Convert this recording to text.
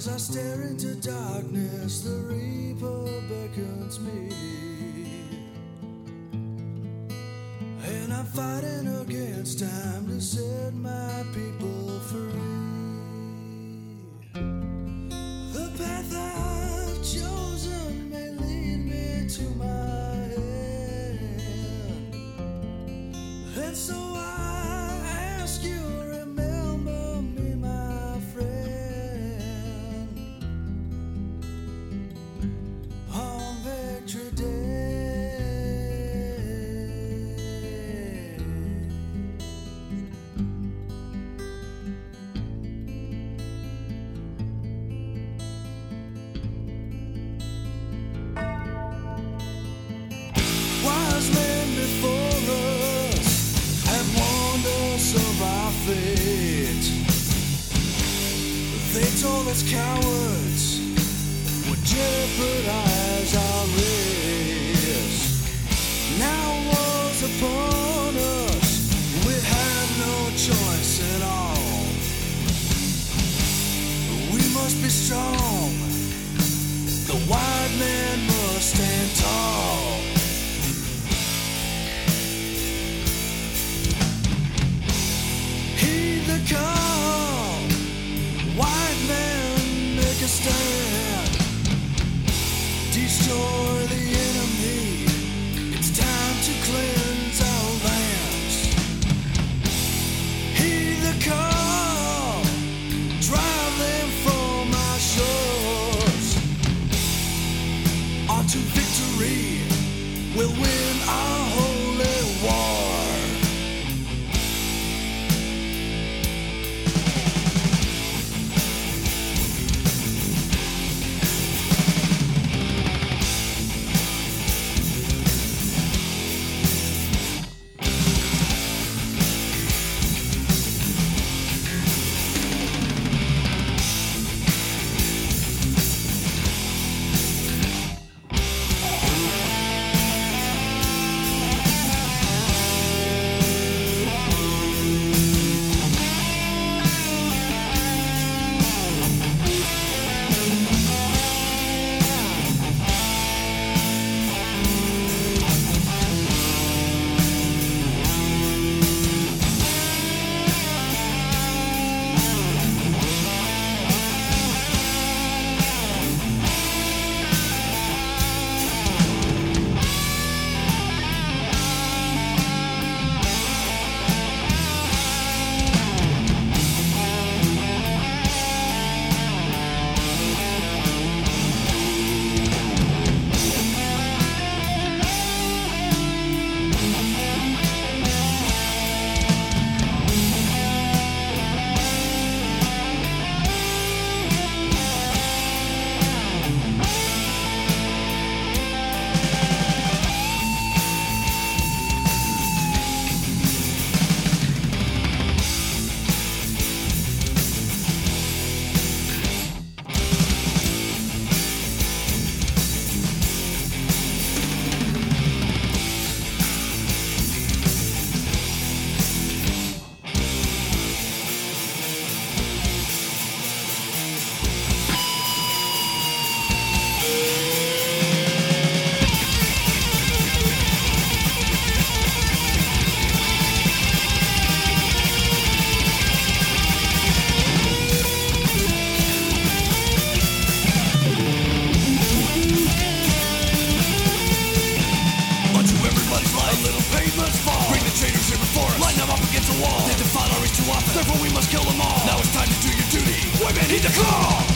As I stare into darkness, the reaper beckons me. And I'm fighting against time to set my people free. The path I've chosen may lead me to my end. And so I They told us cowards would jeopardize our race. Now war's upon Onto victory. We'll win our holy against the wall.